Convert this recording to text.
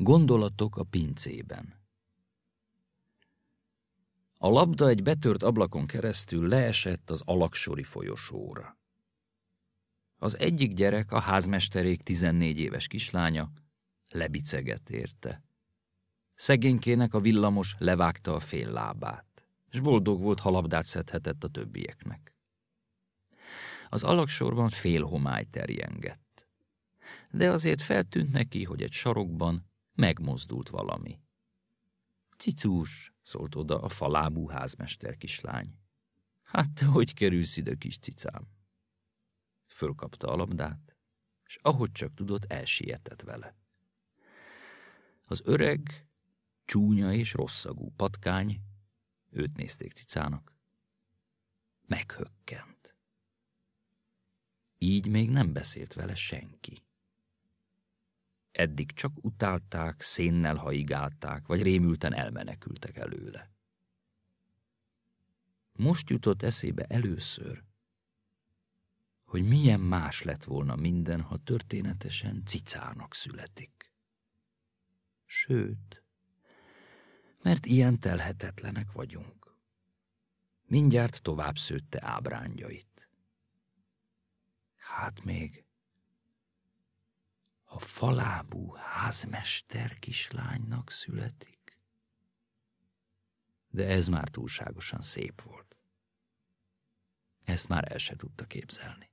Gondolatok a pincében. A labda egy betört ablakon keresztül leesett az alaksori folyosóra. Az egyik gyerek, a házmesterék 14 éves kislánya, lebiceget érte. Szegénykének a villamos levágta a fél lábát, és boldog volt, ha labdát szedhetett a többieknek. Az alaksorban fél homály terjengett. De azért feltűnt neki, hogy egy sarokban megmozdult valami. Cicús, szólt oda a falábú házmester kislány. Hát te hogy kerülsz ide, kis cicám? Fölkapta a labdát, és ahogy csak tudott, elsietett vele. Az öreg, csúnya és rosszagú patkány, őt nézték cicának, meghökkent. Így még nem beszélt vele senki. Eddig csak utálták, szénnel haigálták, vagy rémülten elmenekültek előle. Most jutott eszébe először, hogy milyen más lett volna minden, ha történetesen cicának születik. Sőt, mert ilyen telhetetlenek vagyunk. Mindjárt tovább szőtte ábrányait. Hát még falábú házmester kislánynak születik. De ez már túlságosan szép volt. Ezt már el se tudta képzelni.